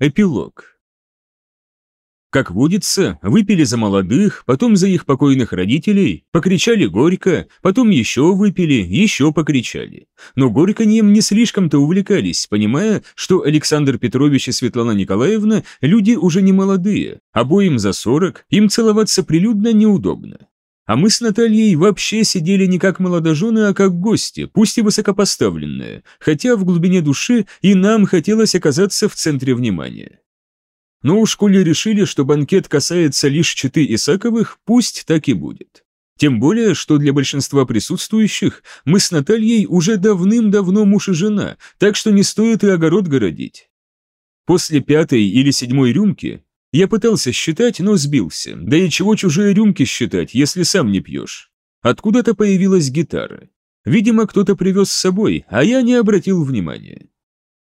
Эпилог. Как водится, выпили за молодых, потом за их покойных родителей, покричали горько, потом еще выпили, еще покричали. Но горьканьем не слишком-то увлекались, понимая, что Александр Петрович и Светлана Николаевна люди уже не молодые, обоим за сорок, им целоваться прилюдно неудобно. А мы с Натальей вообще сидели не как молодожены, а как гости, пусть и высокопоставленные, хотя в глубине души и нам хотелось оказаться в центре внимания. Но уж коли решили, что банкет касается лишь читы Исаковых, пусть так и будет. Тем более, что для большинства присутствующих мы с Натальей уже давным-давно муж и жена, так что не стоит и огород городить. После пятой или седьмой рюмки я пытался считать, но сбился. Да и чего чужие рюмки считать, если сам не пьешь? Откуда-то появилась гитара. Видимо, кто-то привез с собой, а я не обратил внимания.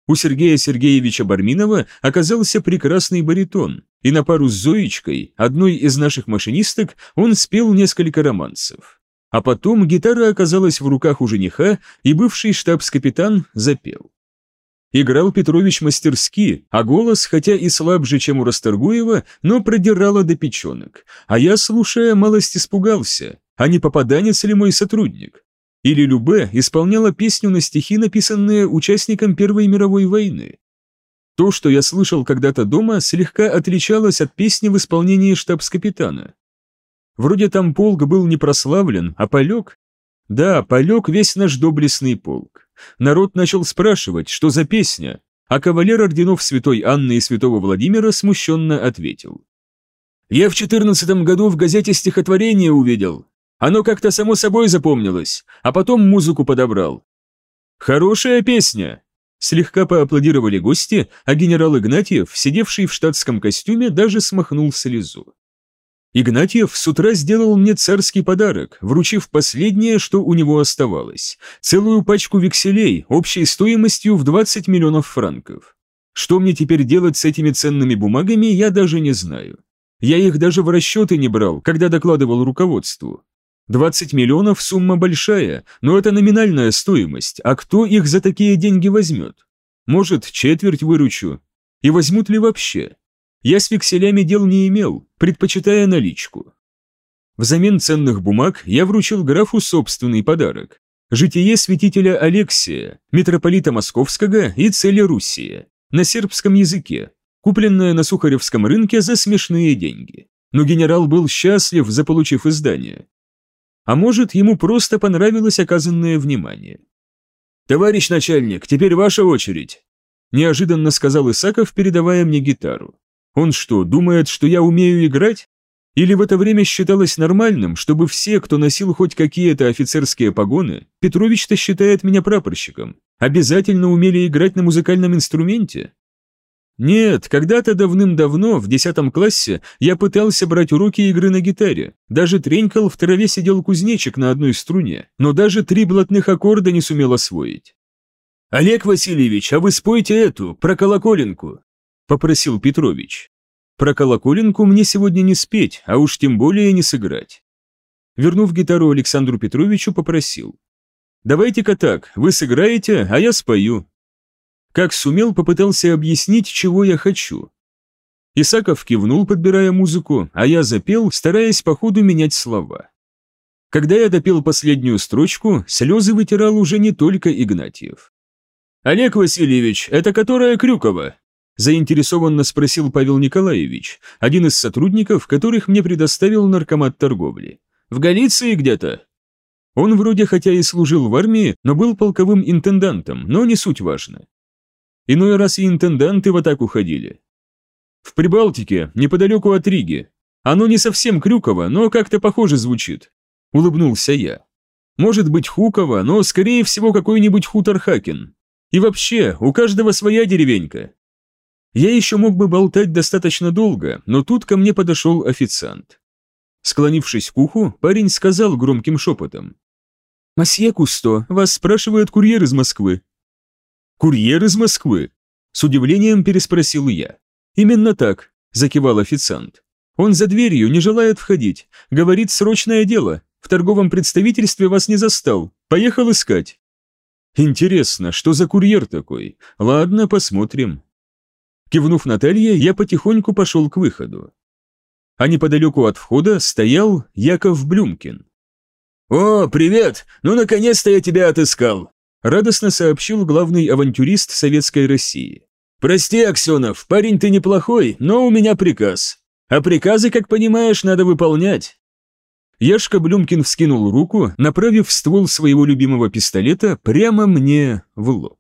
У Сергея Сергеевича Барминова оказался прекрасный баритон, и на пару с Зоечкой, одной из наших машинисток, он спел несколько романсов. А потом гитара оказалась в руках у жениха, и бывший штабс-капитан запел. Играл Петрович мастерски, а голос, хотя и слабже, чем у Расторгуева, но продирало до печенок. А я, слушая, малость испугался, а не попаданец ли мой сотрудник? Или Любе исполняла песню на стихи, написанные участником Первой мировой войны. То, что я слышал когда-то дома, слегка отличалось от песни в исполнении штабс-капитана. Вроде там полк был не прославлен, а полег. Да, полег весь наш доблестный полк. Народ начал спрашивать, что за песня, а кавалер орденов святой Анны и святого Владимира смущенно ответил. «Я в четырнадцатом году в газете стихотворение увидел. Оно как-то само собой запомнилось, а потом музыку подобрал. Хорошая песня!» Слегка поаплодировали гости, а генерал Игнатьев, сидевший в штатском костюме, даже смахнул слезу. Игнатьев с утра сделал мне царский подарок, вручив последнее, что у него оставалось – целую пачку векселей общей стоимостью в 20 миллионов франков. Что мне теперь делать с этими ценными бумагами, я даже не знаю. Я их даже в расчеты не брал, когда докладывал руководству. 20 миллионов – сумма большая, но это номинальная стоимость, а кто их за такие деньги возьмет? Может, четверть выручу? И возьмут ли вообще? Я с векселями дел не имел, предпочитая наличку. Взамен ценных бумаг я вручил графу собственный подарок – житие святителя Алексия, митрополита Московского и цели Руссия, на сербском языке, купленное на Сухаревском рынке за смешные деньги. Но генерал был счастлив, заполучив издание. А может, ему просто понравилось оказанное внимание. «Товарищ начальник, теперь ваша очередь», – неожиданно сказал Исаков, передавая мне гитару. Он что, думает, что я умею играть? Или в это время считалось нормальным, чтобы все, кто носил хоть какие-то офицерские погоны, Петрович-то считает меня прапорщиком, обязательно умели играть на музыкальном инструменте? Нет, когда-то давным-давно, в десятом классе, я пытался брать уроки игры на гитаре. Даже тренькал, в траве сидел кузнечик на одной струне, но даже три блатных аккорда не сумел освоить. «Олег Васильевич, а вы спойте эту, про колоколенку», – попросил Петрович. «Про колоколенку мне сегодня не спеть, а уж тем более не сыграть». Вернув гитару Александру Петровичу, попросил. «Давайте-ка так, вы сыграете, а я спою». Как сумел, попытался объяснить, чего я хочу. Исаков кивнул, подбирая музыку, а я запел, стараясь по ходу менять слова. Когда я допел последнюю строчку, слезы вытирал уже не только Игнатьев. «Олег Васильевич, это которая Крюкова?» Заинтересованно спросил Павел Николаевич, один из сотрудников, которых мне предоставил наркомат торговли. «В Галиции где-то?» Он вроде хотя и служил в армии, но был полковым интендантом, но не суть важно. Иной раз и интенданты в атаку ходили. В Прибалтике, неподалеку от Риги. Оно не совсем Крюково, но как-то похоже звучит. Улыбнулся я. Может быть Хуково, но скорее всего какой-нибудь хутор Хакин. И вообще, у каждого своя деревенька. Я еще мог бы болтать достаточно долго, но тут ко мне подошел официант. Склонившись к уху, парень сказал громким шепотом. «Масье Кусто, вас спрашивает курьер из Москвы». «Курьер из Москвы?» С удивлением переспросил я. «Именно так», – закивал официант. «Он за дверью, не желает входить. Говорит, срочное дело. В торговом представительстве вас не застал. Поехал искать». «Интересно, что за курьер такой? Ладно, посмотрим». Кивнув Наталье, я потихоньку пошел к выходу. А неподалеку от входа стоял Яков Блюмкин. «О, привет! Ну, наконец-то я тебя отыскал!» радостно сообщил главный авантюрист Советской России. «Прости, Аксенов, парень ты неплохой, но у меня приказ. А приказы, как понимаешь, надо выполнять». Яшка Блюмкин вскинул руку, направив ствол своего любимого пистолета прямо мне в лоб.